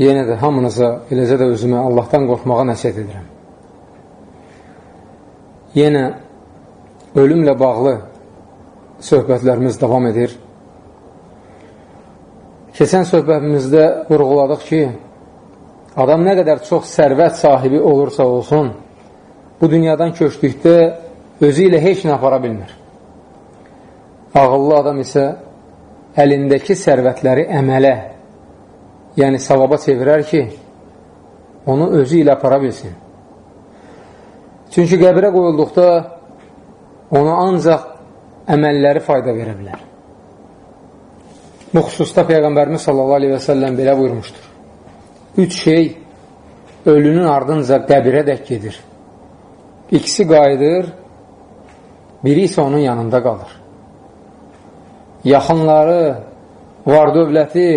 yenə də hamınıza, eləcə də özümə Allahdan qorxmağa nəsiyyət edirəm. Yenə ölümlə bağlı söhbətlərimiz davam edir. Keçən söhbətimizdə vurğuladıq ki, adam nə qədər çox sərvət sahibi olursa olsun, bu dünyadan köçdükdə özü ilə heç nə apara bilmir. Ağıllı adam isə əlindəki sərvətləri əmələ, yəni savaba çevirər ki, onu özü ilə apara bilsin. Çünki qəbirə qoyulduqda ona ancaq əməlləri fayda verə bilər. Bu xüsusda Peyğəmbərimiz sallallahu aleyhi və səlləm belə buyurmuşdur. Üç şey ölünün ardınca qəbirə dək gedir. İkisi qayıdır, biri isə onun yanında qalır. Yaxınları, var dövləti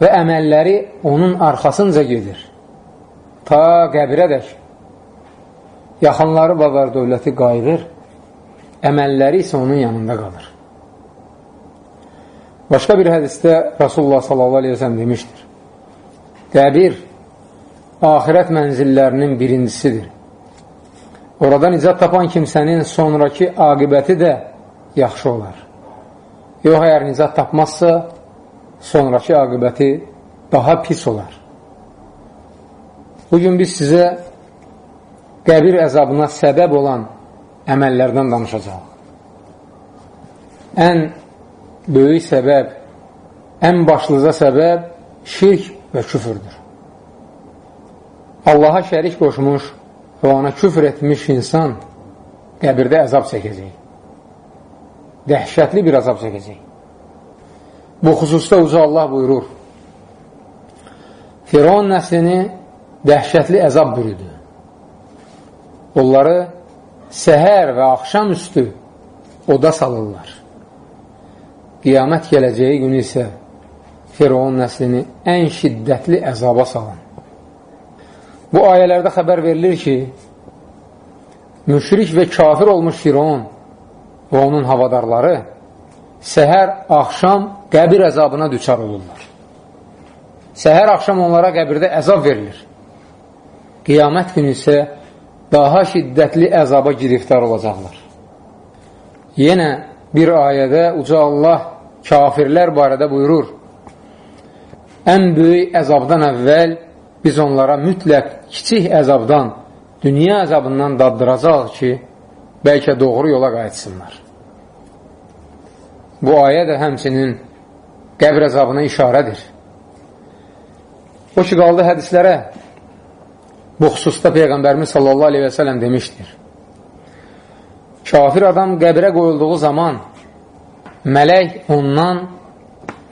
və əməlləri onun arxasınca gedir. Ta qəbirə dək. Yaxınları var dövləti qayıdır, əməlləri isə onun yanında qalır. Başqa bir hədisdə Rasulullah sellem demişdir. Qəbir ahirət mənzillərinin birincisidir. Orada nicat tapan kimsənin sonraki aqibəti də yaxşı olar. Yox, əgər nicat tapmazsa, sonraki aqibəti daha pis olar. Bugün biz sizə qəbir əzabına səbəb olan əməllərdən danışacaq. Ən böyük səbəb, ən başlıca səbəb şirk və küfürdür. Allaha şərik qoşmuş və ona küfr etmiş insan qəbirdə əzab çəkəcək. Dəhşətli bir əzab çəkəcək. Bu xüsusda uca Allah buyurur. Firon nəslini dəhşətli əzab bürüdü. Onları səhər və axşam üstü oda salırlar. Qiyamət gələcəyi günü isə Firon nəslini ən şiddətli əzaba salın. Bu ayələrdə xəbər verilir ki, müşrik və kafir olmuş Firon və onun havadarları səhər, axşam qəbir əzabına düçar olurlar. Səhər, axşam onlara qəbirdə əzab verilir. Qiyamət günü isə daha şiddətli əzaba giriftar olacaqlar. Yenə bir ayədə uca Allah kafirlər barədə buyurur, ən böyük əzabdan əvvəl biz onlara mütləq kiçik əzabdan, dünya əzabından daddıracaq ki, bəlkə doğru yola qayıtsınlar. Bu ayə də həmçinin qəbr əzabına işarədir. O ki, qaldı hədislərə, bu xüsusda Peyğəmbərimiz sallallahu aleyhi və sələm demişdir. Kafir adam qəbrə qoyulduğu zaman mələk ondan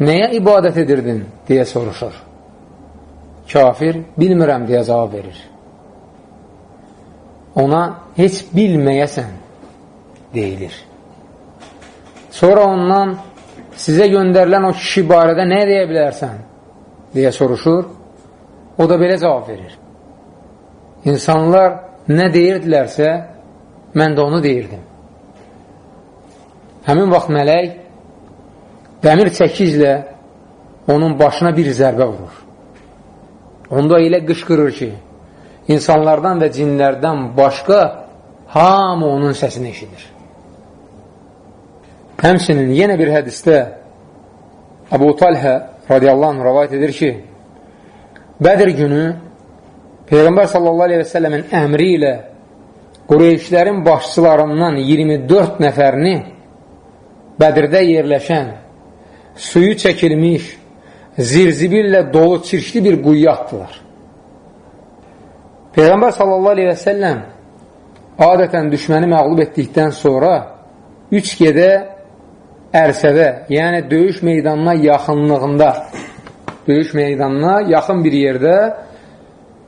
nəyə ibadət edirdin deyə soruşur. Kafir bilmirəm deyə cavab verir. Ona heç bilməyəsən deyilir. Sonra ondan sizə göndərilən o kişi barədə nə deyə bilərsən deyə soruşur. O da belə cavab verir. İnsanlar nə deyirdilərsə, mən də onu deyirdim. Həmin vaxt mələk dəmir çəkizlə onun başına bir zərbə vurur. Onda elə qışqırır ki, insanlardan və cinlərdən başqa hamı onun səsini eşidir. Həmsinin yenə bir hədisdə Əbu Talhə radiyallahu anh rəvayət edir ki, Bədir günü Peyğəmbər sallallahu aleyhi və səlləmin əmri ilə Qureyşlərin başçılarından 24 nəfərini Bədirdə yerləşən, suyu çəkilmiş, zirzibillə dolu çirkli bir quyuya atdılar. Peyğəmbər sallallahu aleyhi və səlləm adətən düşməni məqlub etdikdən sonra üç gedə ərsədə, yəni döyüş meydanına yaxınlığında, döyüş meydanına yaxın bir yerdə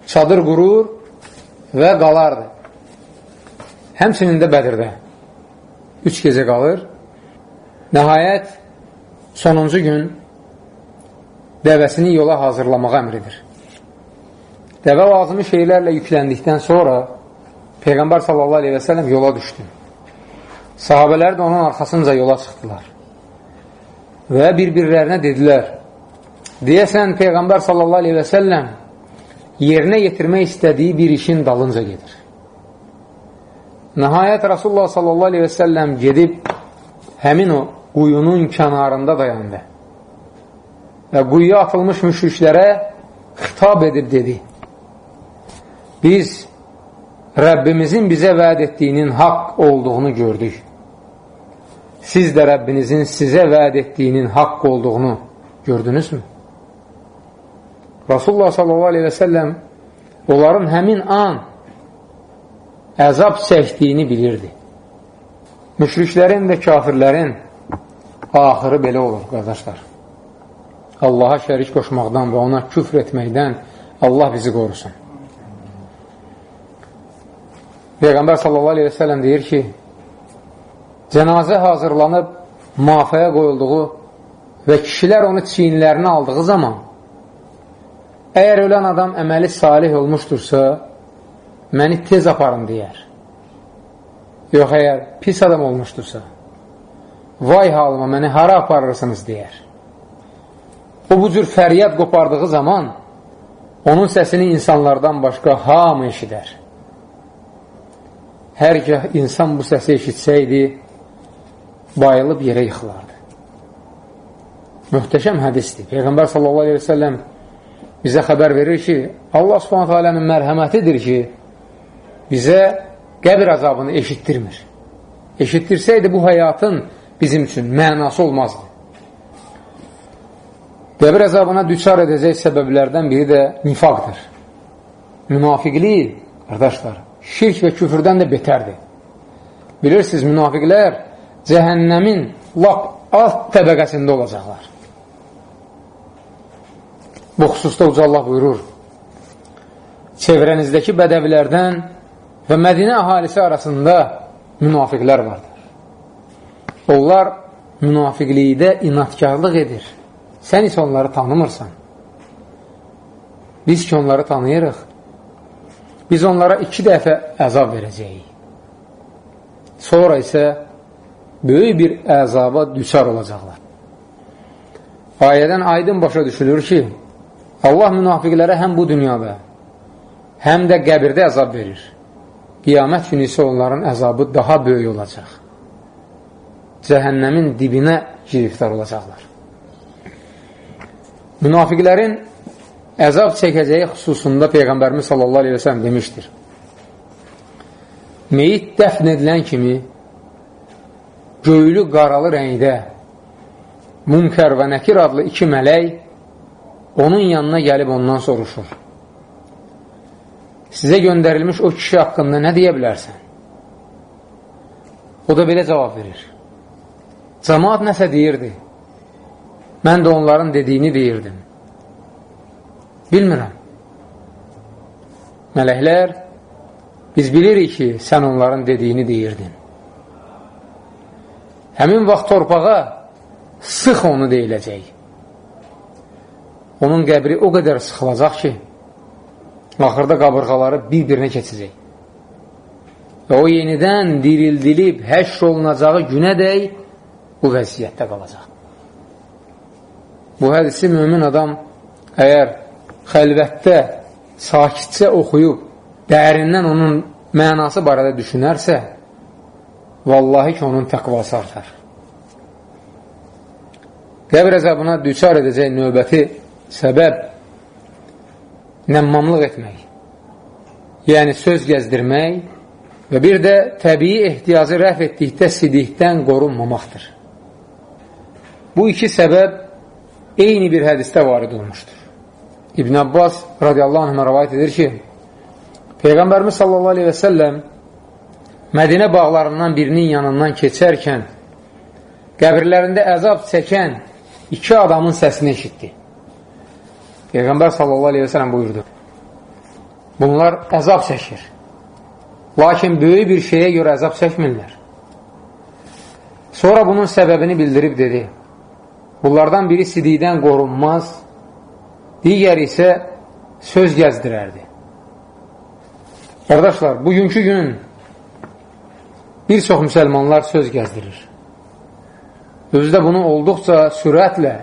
çadır qurur və qalardı. Həmçinin də Bədirdə. Üç gecə qalır. Nəhayət, sonuncu gün dəvəsini yola hazırlamağa əmridir. Dəvə lazımı şeylərlə yükləndikdən sonra Peyğəmbər sallallahu aleyhi və sələm yola düşdü. Sahabələr də onun arxasınca yola çıxdılar. Və bir-birlərinə dedilər, deyəsən Peyğəmbər sallallahu aleyhi və səlləm yerinə yetirmək istədiyi bir işin dalınca gedir. Nəhayət Rasulullah sallallahu aleyhi və səlləm gedib həmin o quyunun kənarında dayandı və quyuya atılmış müşriklərə xitab edib dedi biz Rəbbimizin bizə vəd etdiyinin haqq olduğunu gördük. Siz də Rəbbinizin sizə vəd etdiyinin haqq olduğunu gördünüzmü? Rasulullah səlləm onların həmin an əzab çəkdiyini bilirdi. Müşriklərin və kafirlərin axırı belə olur, qardaşlar. Allaha şərik qoşmaqdan və ona küfr etməkdən Allah bizi qorusun. Peyğəmbər sallallahu aleyhi və sələm deyir ki, cənazə hazırlanıb müafəyə qoyulduğu və kişilər onu çiyinlərinə aldığı zaman əgər ölən adam əməli salih olmuşdursa, məni tez aparın deyər. Yox, əgər pis adam olmuşdursa, vay halıma, məni hara aparırsınız deyər. O bu cür fəryad qopardığı zaman onun səsini insanlardan başqa hamı eşidər. Hərgah insan bu səsi eşitsəydi, bayılıb yerə yıxılardı. Möhtəşəm hədisdir. Peyğəmbər sallallahu aleyhi ve selləm bizə xəbər verir ki, Allah subhanətə alənin mərhəmətidir ki, bizə qəbir əzabını eşitdirmir. Eşitdirsəydi bu həyatın bizim üçün mənası olmazdı. Qəbir əzabına düçar edəcək səbəblərdən biri də nifaqdır. Münafiqlik, qardaşlar, şirk və küfürdən də betərdir. Bilirsiniz, münafiqlər cəhənnəmin lap alt təbəqəsində olacaqlar. Bu xüsusda Uca Allah buyurur, çevrənizdəki bədəvilərdən və Mədinə əhalisi arasında münafiqlər vardır. Onlar münafiqlikdə inatkarlıq edir. Sən isə onları tanımırsan. Biz ki, onları tanıyırıq. Biz onlara iki dəfə əzab verəcəyik. Sonra isə böyük bir əzaba düçar olacaqlar. Ayədən aydın başa düşülür ki, Allah münafiqlərə həm bu dünyada, həm də qəbirdə əzab verir. Qiyamət günü isə onların əzabı daha böyük olacaq. Cəhənnəmin dibinə giriftar olacaqlar. Münafiqlərin əzab çəkəcəyi xüsusunda Peyğəmbərimiz sallallahu aleyhi və sələm demişdir. Meyit dəfn edilən kimi göylü qaralı rəngdə Munkər və Nəkir adlı iki mələk onun yanına gəlib ondan soruşur. Sizə göndərilmiş o kişi haqqında nə deyə bilərsən? O da belə cavab verir. Cəmaat nəsə deyirdi. Mən də onların dediyini deyirdim. Bilmirəm. Mələklər, biz bilirik ki, sən onların dediyini deyirdin. Həmin vaxt torpağa sıx onu deyiləcək. Onun qəbri o qədər sıxılacaq ki, axırda qabırğaları bir-birinə keçəcək. Və o yenidən dirildilib, həşr olunacağı günədək bu vəziyyətdə qalacaq. Bu hədisi mümin adam əgər xəlvətdə sakitcə oxuyub, dərindən onun mənası barədə düşünərsə, vallahi ki, onun təqvası artar. Qəbr əzabına düçar edəcək növbəti səbəb nəmmamlıq etmək, yəni söz gəzdirmək və bir də təbii ehtiyacı rəf etdikdə sidikdən qorunmamaqdır. Bu iki səbəb eyni bir hədisdə varid olmuşdur. İbn Abbas radiyallahu anh rəvayət edir ki, Peyğəmbərimiz sallallahu aleyhi və səlləm Mədinə bağlarından birinin yanından keçərkən qəbirlərində əzab çəkən iki adamın səsini eşitdi. Peyğəmbər sallallahu aleyhi və sələm buyurdu. Bunlar əzab çəkir. Lakin böyük bir şeyə görə əzab çəkmirlər. Sonra bunun səbəbini bildirib dedi. Bunlardan biri sidikdən qorunmaz, digər isə söz gəzdirərdi. Qardaşlar, bugünkü gün bir çox müsəlmanlar söz gəzdirir. Özü də bunu olduqca sürətlə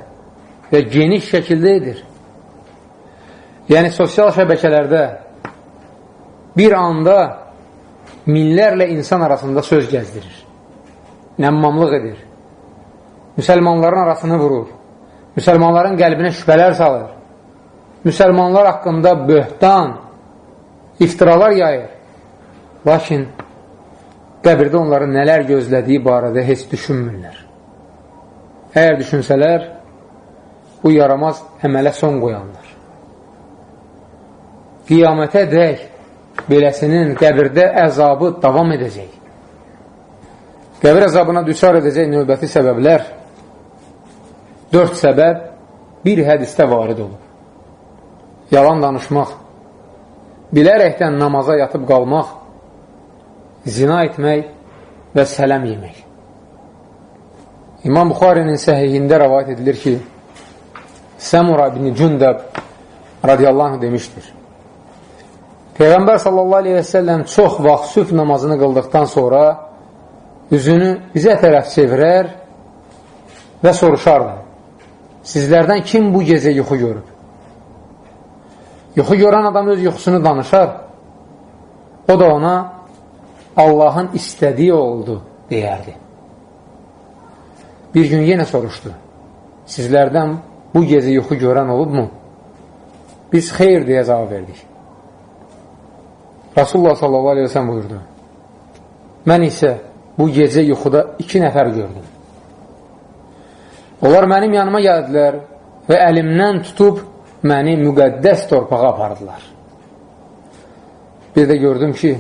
və geniş şəkildə edir. Yəni, sosial şəbəkələrdə bir anda minlərlə insan arasında söz gəzdirir. Nəmmamlıq edir. Müsəlmanların arasını vurur. Müsəlmanların qəlbinə şübhələr salır. Müsəlmanlar haqqında böhtan, iftiralar yayır. Lakin qəbirdə onları nələr gözlədiyi barədə heç düşünmürlər. Əgər düşünsələr, bu yaramaz əmələ son qoyanlar. Qiyamətə dək beləsinin qəbirdə əzabı davam edəcək. Qəbir əzabına düşar edəcək növbəti səbəblər dörd səbəb bir hədistə varid olub. Yalan danışmaq, bilərəkdən namaza yatıb qalmaq, zina etmək və sələm yemək. İmam Buxarinin səhihində rəvayət edilir ki, Səmura ibn Cündəb radiyallahu anh demişdir. Peyğəmbər sallallahu aleyhi və səlləm çox vaxt süf namazını qıldıqdan sonra üzünü bizə tərəf çevirər və soruşardı. Sizlərdən kim bu gecə yuxu görüb? Yuxu görən adam öz yuxusunu danışar. O da ona Allahın istədiyi oldu, deyərdi. Bir gün yenə soruşdu. Sizlərdən bu gecə yuxu görən olubmu? Biz xeyr deyə cavab verdik. Rasulullah sallallahu aleyhi ve sellem buyurdu. Mən isə bu gecə yuxuda iki nəfər gördüm. Onlar mənim yanıma gəldilər və əlimdən tutub məni müqəddəs torpağa apardılar. Bir də gördüm ki,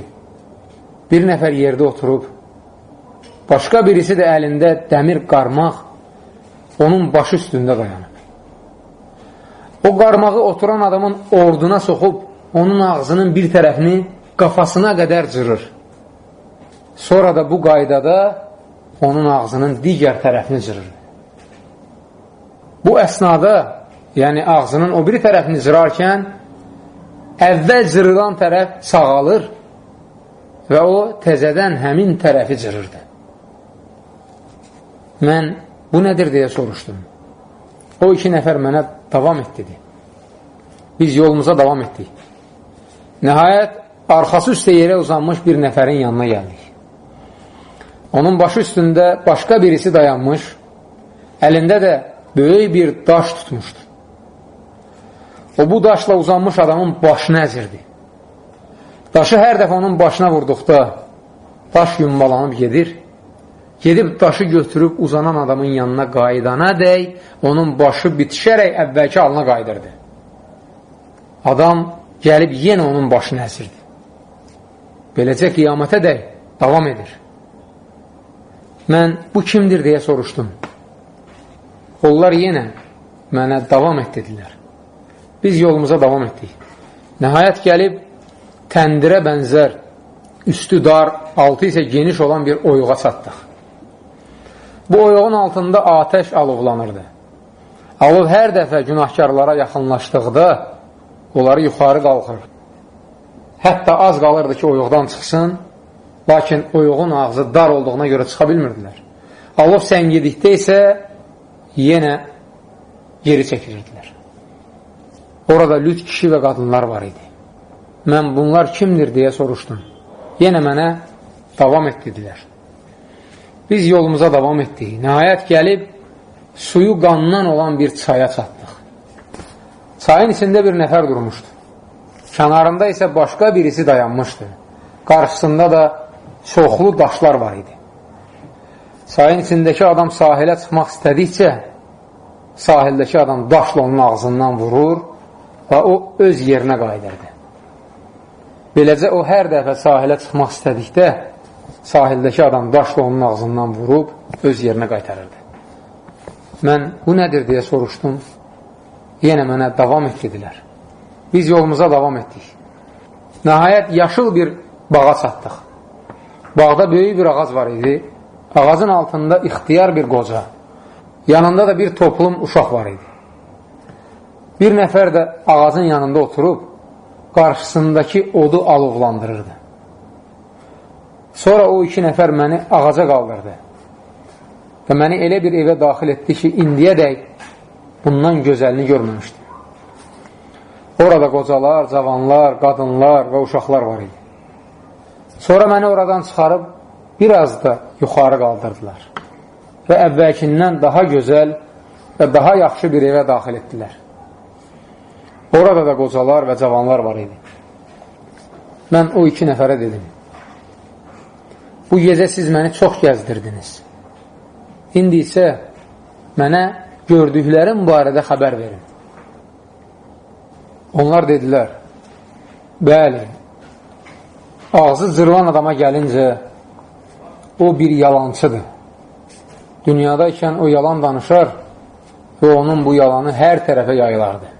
bir nəfər yerdə oturub, başqa birisi də əlində dəmir qarmaq onun başı üstündə dayanıb. O qarmağı oturan adamın orduna soxub, onun ağzının bir tərəfini qafasına qədər cırır. Sonra da bu qaydada onun ağzının digər tərəfini cırır. Bu əsnada, yəni ağzının o biri tərəfini cırarkən, əvvəl cırılan tərəf sağalır və o təzədən həmin tərəfi cırırdı. Mən bu nədir deyə soruşdum. O iki nəfər mənə davam et dedi. Biz yolumuza davam etdik. Nəhayət, arxası üstə yerə uzanmış bir nəfərin yanına gəldik. Onun başı üstündə başqa birisi dayanmış, əlində də böyük bir daş tutmuşdu. O bu daşla uzanmış adamın başını əzirdi. Daşı hər dəfə onun başına vurduqda daş yumbalanıb gedir. Gedib daşı götürüb uzanan adamın yanına qaydana dək, onun başı bitişərək əvvəlki halına qaydırdı. Adam gəlib yenə onun başını əsirdi. Beləcə qiyamətə dək davam edir. Mən bu kimdir deyə soruşdum. Onlar yenə mənə davam et dedilər. Biz yolumuza davam etdik. Nəhayət gəlib təndirə bənzər, üstü dar, altı isə geniş olan bir oyuğa çatdıq. Bu oyuğun altında atəş alovlanırdı. Alov hər dəfə günahkarlara yaxınlaşdıqda onları yuxarı qalxır. Hətta az qalırdı ki, oyuqdan çıxsın, lakin oyuğun ağzı dar olduğuna görə çıxa bilmirdilər. Alov səngidikdə isə yenə geri çəkilirdilər. Orada lüt kişi və qadınlar var idi. Mən bunlar kimdir deyə soruşdum. Yenə mənə davam et dedilər. Biz yolumuza davam etdik. Nəhayət gəlib suyu qandan olan bir çaya çatdıq. Çayın içində bir nəfər durmuşdu. kənarında isə başqa birisi dayanmışdı. Qarşısında da çoxlu daşlar var idi. Sayın içindəki adam sahilə çıxmaq istədikcə, sahildəki adam daşla onun ağzından vurur və o öz yerinə qayıdırdı. Beləcə o hər dəfə sahilə çıxmaq istədikdə, sahildəki adam daşla onun ağzından vurub öz yerinə qaytarırdı. Mən bu nədir deyə soruşdum. Yenə mənə davam et dedilər. Biz yolumuza davam etdik. Nəhayət yaşıl bir bağa çatdıq. Bağda böyük bir ağac var idi. Ağacın altında ixtiyar bir qoca. Yanında da bir toplum uşaq var idi. Bir nəfər də ağacın yanında oturub, qarşısındakı odu alovlandırırdı. Sonra o iki nəfər məni ağaca qaldırdı və məni elə bir evə daxil etdi ki, indiyədək bundan gözəlini görməmişdim. Orada qocalar, cavanlar, qadınlar və uşaqlar var idi. Sonra məni oradan çıxarıb biraz da yuxarı qaldırdılar və əvvəlkindən daha gözəl və daha yaxşı bir evə daxil etdilər. Orada da qocalar və cavanlar var idi. Mən o iki nəfərə dedim, bu gecə siz məni çox gəzdirdiniz. İndi isə mənə gördüklərim barədə xəbər verin. Onlar dedilər, bəli, ağzı zırvan adama gəlincə o bir yalancıdır. Dünyadaykən o yalan danışar və onun bu yalanı hər tərəfə yayılardı.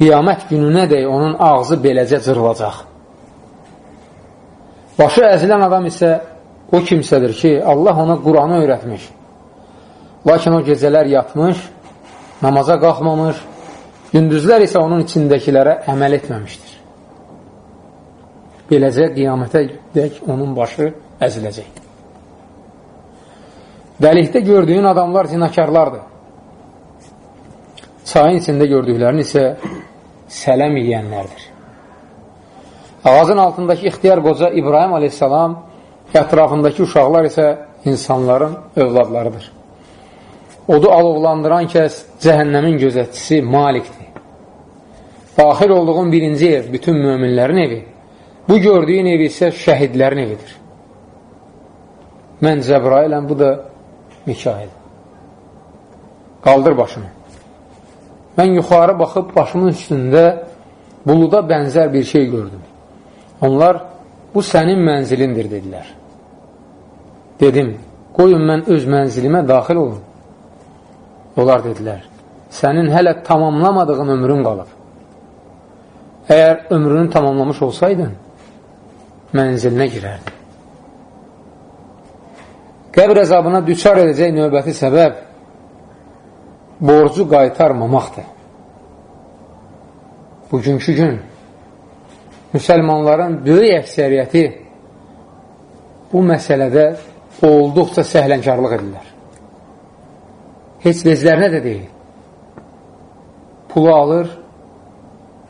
Qiyamət gününə dək onun ağzı beləcə cırılacaq. Başı əzilən adam isə o kimsədir ki, Allah ona Quranı öyrətmiş. Lakin o gecələr yatmış, namaza qalxmamış, gündüzlər isə onun içindəkilərə əməl etməmişdir. Beləcə qiyamətə dək onun başı əziləcək. Dəlikdə gördüyün adamlar zinakarlardır. Çayın içində gördüklərini isə sələm yiyənlərdir. Ağacın altındakı ixtiyar qoca İbrahim aleyhissalam ətrafındakı uşaqlar isə insanların övladlarıdır. Odu alovlandıran kəs cəhənnəmin gözətçisi Malikdir. Daxil olduğun birinci ev bütün möminlərin evi, bu gördüyün ev isə şəhidlərin evidir. Mən Cəbrailəm, bu da Mikail. Qaldır başını. Mən yuxarı baxıb başımın üstündə buluda bənzər bir şey gördüm. Onlar, bu sənin mənzilindir, dedilər. Dedim, qoyun mən öz mənzilimə daxil olum. Onlar dedilər, sənin hələ tamamlamadığın ömrün qalıb. Əgər ömrünü tamamlamış olsaydın, mənzilinə girərdin. Qəbr əzabına düçar edəcək növbəti səbəb borcu qaytarmamaqdır. Bugünkü gün müsəlmanların böyük əksəriyyəti bu məsələdə olduqca səhlənkarlıq edirlər. Heç vezlərinə də deyil. Pulu alır,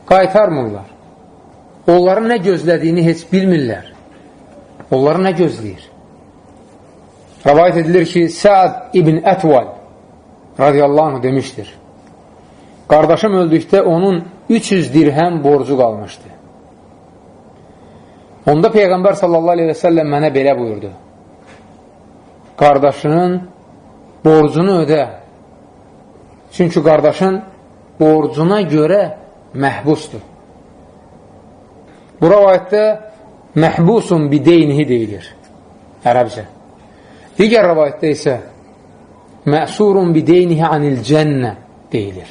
qaytarmırlar. Onların nə gözlədiyini heç bilmirlər. Onları nə gözləyir? Rəvayət edilir ki, Səad ibn Ətval radiyallahu anh demişdir. Qardaşım öldükdə onun 300 dirhəm borcu qalmışdı. Onda Peyğəmbər sallallahu aleyhi və səlləm mənə belə buyurdu. Qardaşının borcunu ödə. Çünki qardaşın borcuna görə məhbusdur. Bu rəvayətdə məhbusun bideynihi deyilir ərəbcə. Digər rəvayətdə isə məsurun bideynihi anil cənnə deyilir.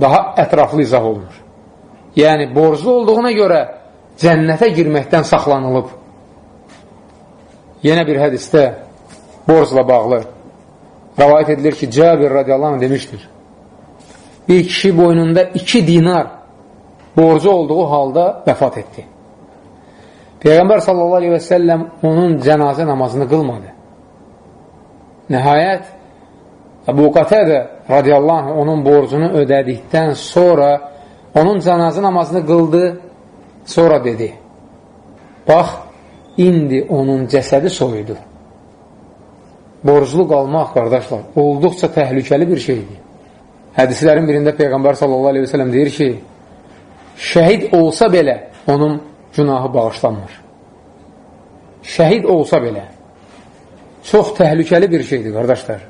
Daha ətraflı izah olunur. Yəni, borclu olduğuna görə cənnətə girməkdən saxlanılıb. Yenə bir hədistə borcla bağlı rəvayət edilir ki, Cabir radiyallahu anh demişdir. Bir kişi boynunda iki dinar borcu olduğu halda vəfat etdi. Peyğəmbər sallallahu aleyhi və səlləm onun cənazə namazını qılmadı. Nəhayət, Əbu Qatədə radiyallahu anh onun borcunu ödədikdən sonra onun cənazə namazını qıldı, sonra dedi, bax, indi onun cəsədi soyudu. Borclu qalmaq, qardaşlar, olduqca təhlükəli bir şeydir. hədislərin birində Peyğəmbər sallallahu aleyhi ve sellem deyir ki, şəhid olsa belə onun günahı bağışlanmır. Şəhid olsa belə çox təhlükəli bir şeydir, qardaşlar.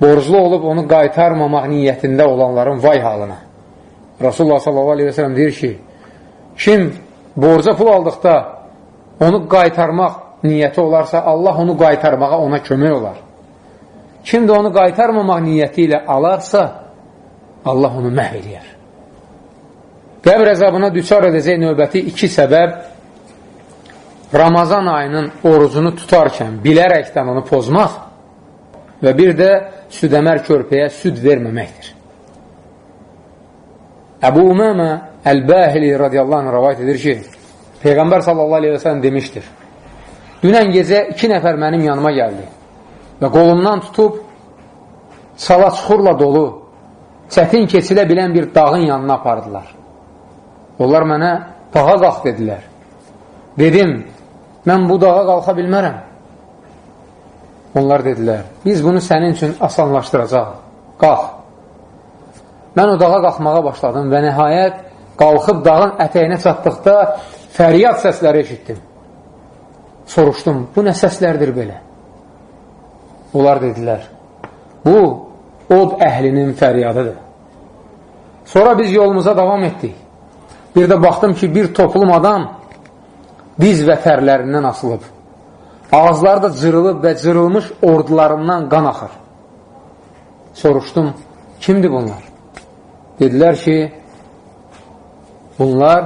Borclu olub onu qaytarmamaq niyyətində olanların vay halına. Rasulullah sellem deyir ki, kim borca pul aldıqda onu qaytarmaq niyyəti olarsa, Allah onu qaytarmağa ona kömək olar. Kim də onu qaytarmamaq niyyəti ilə alarsa, Allah onu məhv eləyər. Qəbr əzabına düçar edəcək növbəti iki səbəb Ramazan ayının orucunu tutarkən bilərəkdən onu pozmaq və bir də südəmər körpəyə süd verməməkdir. Əbu Umamə Əl-Bəhili radiyallahu anh rəvayət edir ki, Peyğəmbər sallallahu aleyhi və sələm demişdir, dünən gecə iki nəfər mənim yanıma gəldi və qolumdan tutub sala çuxurla dolu, çətin keçilə bilən bir dağın yanına apardılar. Onlar mənə dağa qalx dedilər. Dedim, mən bu dağa qalxa bilmərəm. Onlar dedilər, biz bunu sənin üçün asanlaşdıracaq. Qalx. Mən o dağa qalxmağa başladım və nəhayət qalxıb dağın ətəyinə çatdıqda fəryad səsləri eşitdim. Soruşdum, bu nə səslərdir belə? Onlar dedilər, bu od əhlinin fəryadıdır. Sonra biz yolumuza davam etdik. Bir də baxdım ki, bir toplum adam diz və tərlərindən asılıb. Ağızları da cırılıb və cırılmış ordularından qan axır. Soruşdum, kimdir bunlar? Dedilər ki, bunlar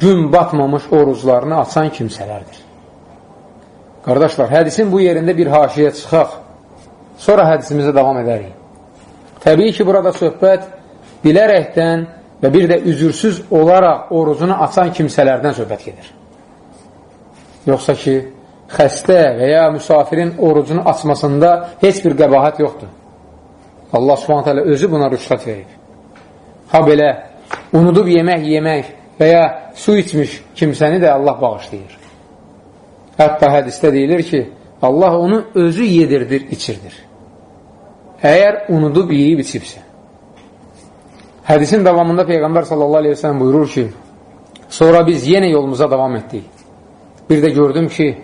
gün batmamış oruclarını açan kimsələrdir. Qardaşlar, hədisin bu yerində bir haşiyə çıxaq. Sonra hədisimizə davam edərik. Təbii ki, burada söhbət bilərəkdən və bir də üzürsüz olaraq orucunu açan kimsələrdən söhbət gedir. Yoxsa ki, xəstə və ya müsafirin orucunu açmasında heç bir qəbahət yoxdur. Allah subhanət hələ özü buna rüştat verib. Ha belə, unudub yemək yemək və ya su içmiş kimsəni də Allah bağışlayır. Hətta hədistə deyilir ki, Allah onu özü yedirdir, içirdir. Əgər unudub yeyib içibsə. Hədisin davamında Peyğəmbər sallallahu aleyhi ve sellem buyurur ki, sonra biz yenə yolumuza davam etdik. Bir də gördüm ki,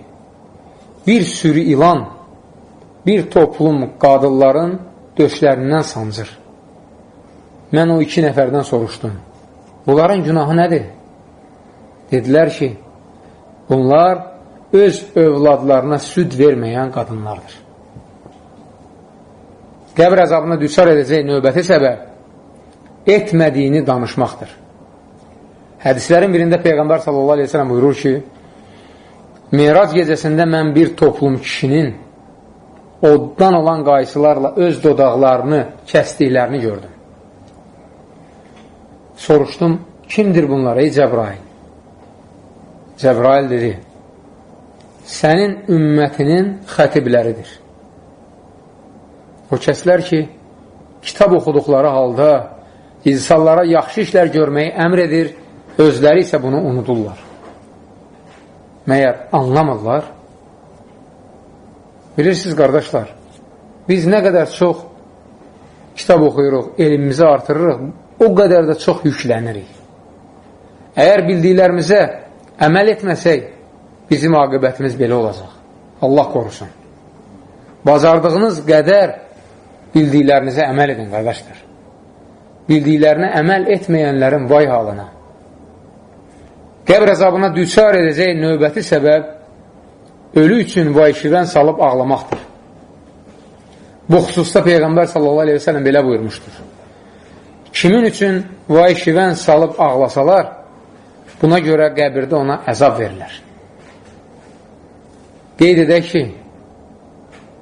bir sürü ilan bir toplum qadınların döşlərindən sancır. Mən o iki nəfərdən soruşdum. Bunların günahı nədir? Dedilər ki, bunlar öz övladlarına süd verməyən qadınlardır. Qəbr əzabına düçar edəcək növbəti səbəb etmədiyini danışmaqdır. Hədislərin birində Peyğəmbər sallallahu aleyhi ve sellem buyurur ki, Mirac gecəsində mən bir toplum kişinin oddan olan qayısılarla öz dodaqlarını kəsdiklərini gördüm. Soruşdum, kimdir bunlar ey Cəbrail? Cəbrail dedi, sənin ümmətinin xətibləridir. O kəslər ki, kitab oxuduqları halda insanlara yaxşı işlər görməyi əmr edir, özləri isə bunu unudurlar. Məyər anlamırlar? Bilirsiniz, qardaşlar, biz nə qədər çox kitab oxuyuruq, elmimizi artırırıq, o qədər də çox yüklənirik. Əgər bildiklərimizə əməl etməsək, bizim aqibətimiz belə olacaq. Allah qorusun. Bacardığınız qədər bildiklərinizə əməl edin, qardaşlar. Bildiklərinə əməl etməyənlərin vay halına. Qəbr əzabına düçar edəcək növbəti səbəb ölü üçün vayşivən salıb ağlamaqdır. Bu xüsusda Peyğəmbər sellem belə buyurmuşdur. Kimin üçün vayşivən salıb ağlasalar, buna görə qəbirdə ona əzab verirlər. Qeyd edək ki,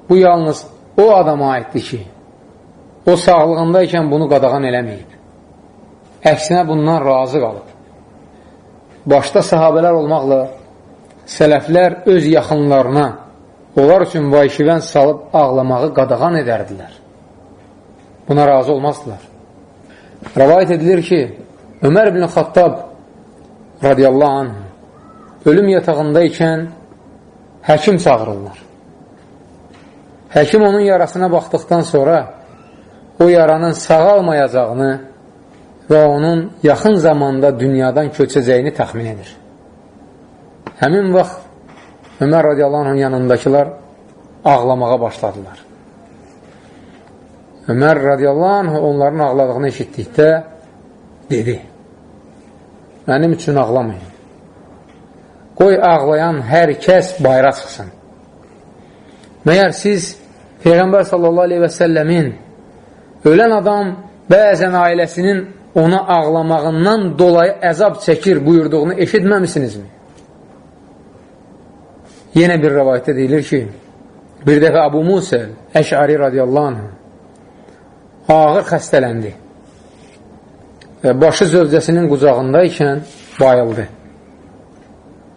bu yalnız o adama aiddir ki, o sağlığındaykən bunu qadağan eləməyib. Əksinə bundan razı qalıb. Başda sahabələr olmaqla sələflər öz yaxınlarına onlar üçün vayşivən salıb ağlamağı qadağan edərdilər. Buna razı olmazdılar. Rəvayət edilir ki, Ömər ibn Xattab radiyallahu anh ölüm yatağındaykən həkim çağırırlar. Həkim onun yarasına baxdıqdan sonra o yaranın sağalmayacağını və onun yaxın zamanda dünyadan köçəcəyini təxmin edir. Həmin vaxt Ömər radiyallahu anhın yanındakılar ağlamağa başladılar. Ömər radiyallahu anh onların ağladığını eşitdikdə dedi, mənim üçün ağlamayın. Qoy ağlayan hər kəs bayra çıxsın. Məyər siz Peyğəmbər sallallahu aleyhi və səlləmin ölən adam bəzən ailəsinin ona ağlamağından dolayı əzab çəkir buyurduğunu eşitməmisinizmi? Yenə bir rəvayətdə deyilir ki, bir dəfə Abu Musa Əş'ari radiyallahu anh ağır xəstələndi və başı zövcəsinin qucağındaykən bayıldı.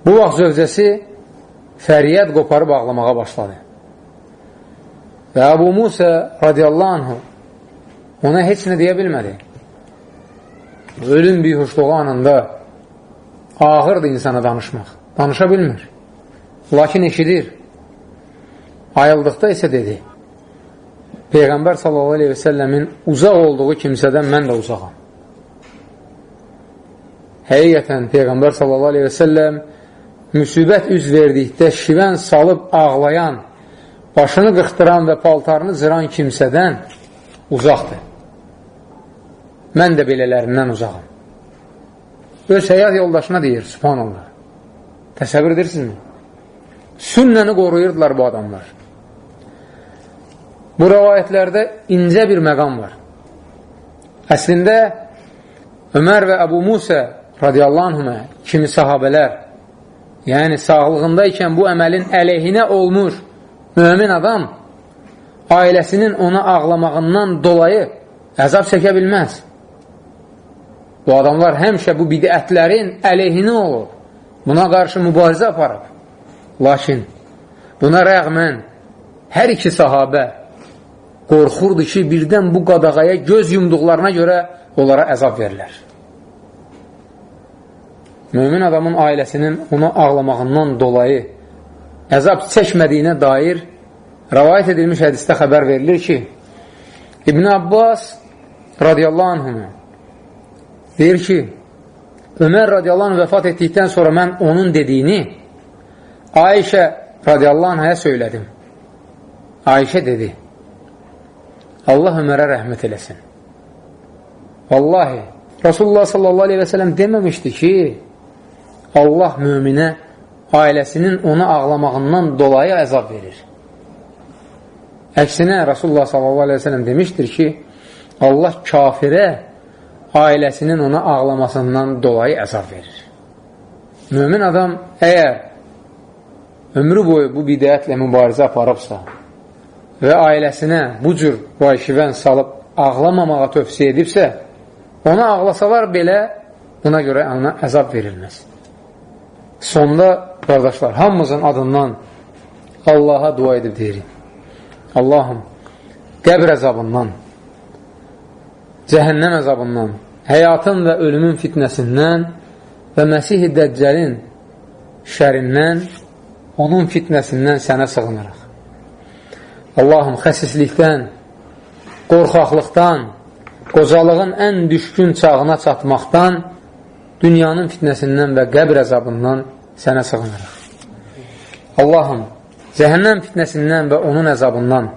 Bu vaxt zövcəsi fəriyyət qoparıb ağlamağa başladı. Və Əbu Musa radiyallahu anh ona heç nə deyə bilmədi. Ölüm bihuşluğu anında ağırdır insana danışmaq. Danışa bilmir. Lakin eşidir. Ayıldıqda isə dedi, Peyğəmbər sallallahu aleyhi və səlləmin uzaq olduğu kimsədən mən də uzaqam. Həqiqətən Peyğəmbər sallallahu aleyhi və səlləm müsibət üz verdikdə şivən salıb ağlayan, başını qıxdıran və paltarını zıran kimsədən uzaqdır. Mən də belələrindən uzaqam. Öz həyat yoldaşına deyir, subhanallah. Təsəvvür edirsinizmi? Sünnəni qoruyurdular bu adamlar. Bu rəvayətlərdə incə bir məqam var. Əslində, Ömər və Əbu Musa radiyallahu anhümə kimi sahabələr, yəni sağlığındaykən bu əməlin əleyhinə olmuş mümin adam ailəsinin ona ağlamağından dolayı əzab çəkə bilməz. Bu adamlar həmişə bu bidətlərin əleyhinə olur. Buna qarşı mübarizə aparıb. Lakin buna rəğmən hər iki sahabə qorxurdu ki, birdən bu qadağaya göz yumduqlarına görə onlara əzab verilər. Mömin adamın ailəsinin ona ağlamağından dolayı əzab çəkmədiyinə dair rəvayət edilmiş hədistə xəbər verilir ki, İbn Abbas radiyallahu anhına deyir ki, Ömər radiyallahu anh vəfat etdikdən sonra mən onun dediyini Ayşə radiyallahu anhaya söylədim. Ayşə dedi, Allah Ömərə rəhmət eləsin. Vallahi, Rasulullah sallallahu aleyhi və sələm deməmişdi ki, Allah müminə ailəsinin onu ağlamağından dolayı əzab verir. Əksinə, Rasulullah sallallahu aleyhi və sələm demişdir ki, Allah kafirə ailəsinin ona ağlamasından dolayı əzab verir. Mömin adam əgər ömrü boyu bu bidəyətlə mübarizə aparıbsa və ailəsinə bu cür vayşivən salıb ağlamamağa tövsiyə edibsə, ona ağlasalar belə buna görə ona əzab verilməz. Sonda, qardaşlar, hamımızın adından Allaha dua edib deyirik. Allahım, qəbr əzabından, cəhənnəm əzabından, həyatın və ölümün fitnəsindən və Məsih-i Dəccəlin şərindən, onun fitnəsindən sənə sığınırıq. Allahım, xəsislikdən, qorxaqlıqdan, qocalığın ən düşkün çağına çatmaqdan, dünyanın fitnəsindən və qəbr əzabından sənə sığınırıq. Allahım, cəhənnəm fitnəsindən və onun əzabından,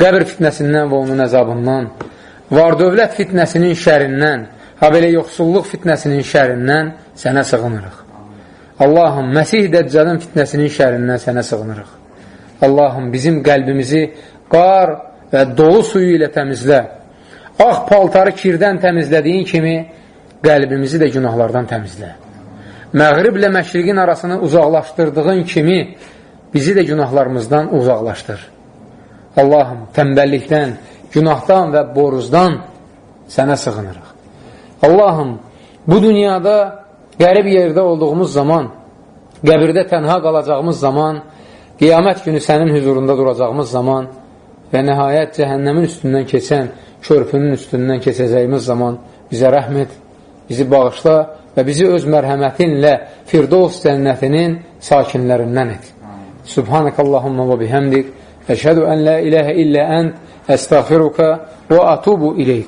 qəbr fitnəsindən və onun əzabından, var dövlət fitnəsinin şərindən, ha belə yoxsulluq fitnəsinin şərindən sənə sığınırıq. Allahım, Məsih Dəccəlin fitnəsinin şərindən sənə sığınırıq. Allahım, bizim qəlbimizi qar və dolu suyu ilə təmizlə. Ağ paltarı kirdən təmizlədiyin kimi qəlbimizi də günahlardan təmizlə. Məğriblə məşriqin arasını uzaqlaşdırdığın kimi bizi də günahlarımızdan uzaqlaşdır. Allahım, təmbəllikdən, günahdan və boruzdan sənə sığınırıq. Allahım, bu dünyada qərib yerdə olduğumuz zaman, qəbirdə tənha qalacağımız zaman, qiyamət günü sənin hüzurunda duracağımız zaman və nəhayət cəhənnəmin üstündən keçən, körpünün üstündən keçəcəyimiz zaman bizə rəhm et, bizi bağışla və bizi öz mərhəmətinlə Firdovs cənnətinin sakinlərindən et. Subhanəkəllahumma və bihəmdik, əşhədu ən la iləhə illə ənd, Əstəğfiruka və atubu ileyk.